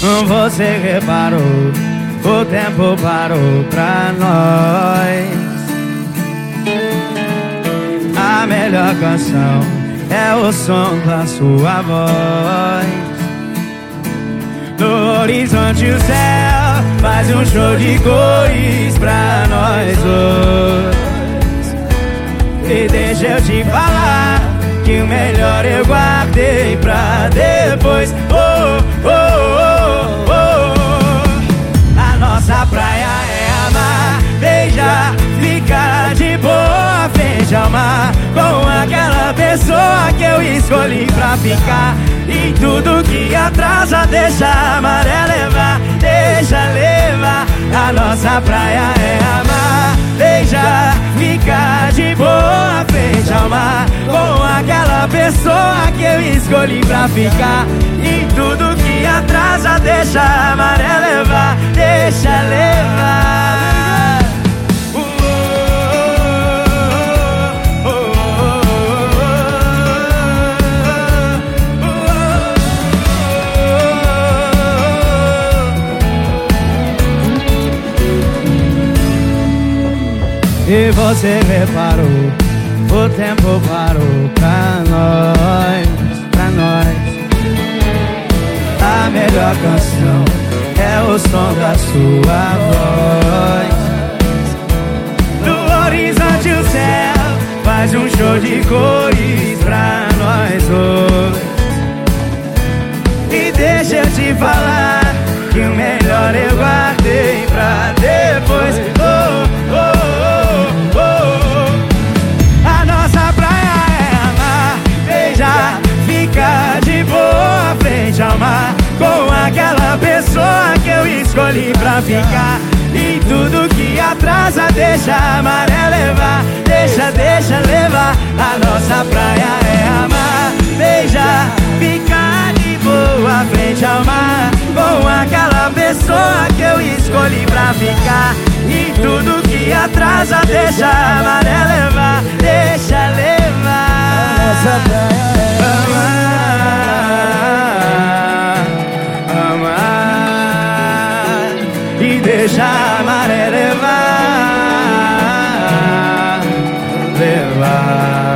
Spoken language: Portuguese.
Você reparou, o tempo parou pra nós. A melhor canção é o som da sua voz. No horizonte o céu faz um show de cores pra nós dois. E deixa eu te falar que o melhor eu guardei pra depois. Oh, oh, escolhi pra ficar. E tudo que atrasa deixa a maré levar, deixa levar. A nossa praia é amar, beijar, ficar de boa frente ao mar com aquela pessoa que eu escolhi pra ficar. E tudo que atrasa deixa a maré levar, deixa levar. E você reparou, o tempo parou pra nós, pra nós. A melhor canção é o som da sua voz. No horizonte o céu faz um show de cores escolhi pra ficar. E tudo que atrasa deixa a maré levar, deixa, deixa levar. A nossa praia é amar, beijar, ficar de boa frente ao mar com aquela pessoa que eu escolhi pra ficar. E tudo que atrasa deixa a maré levar, deixa levar. A nossa praia e deixa a maré levar, levar.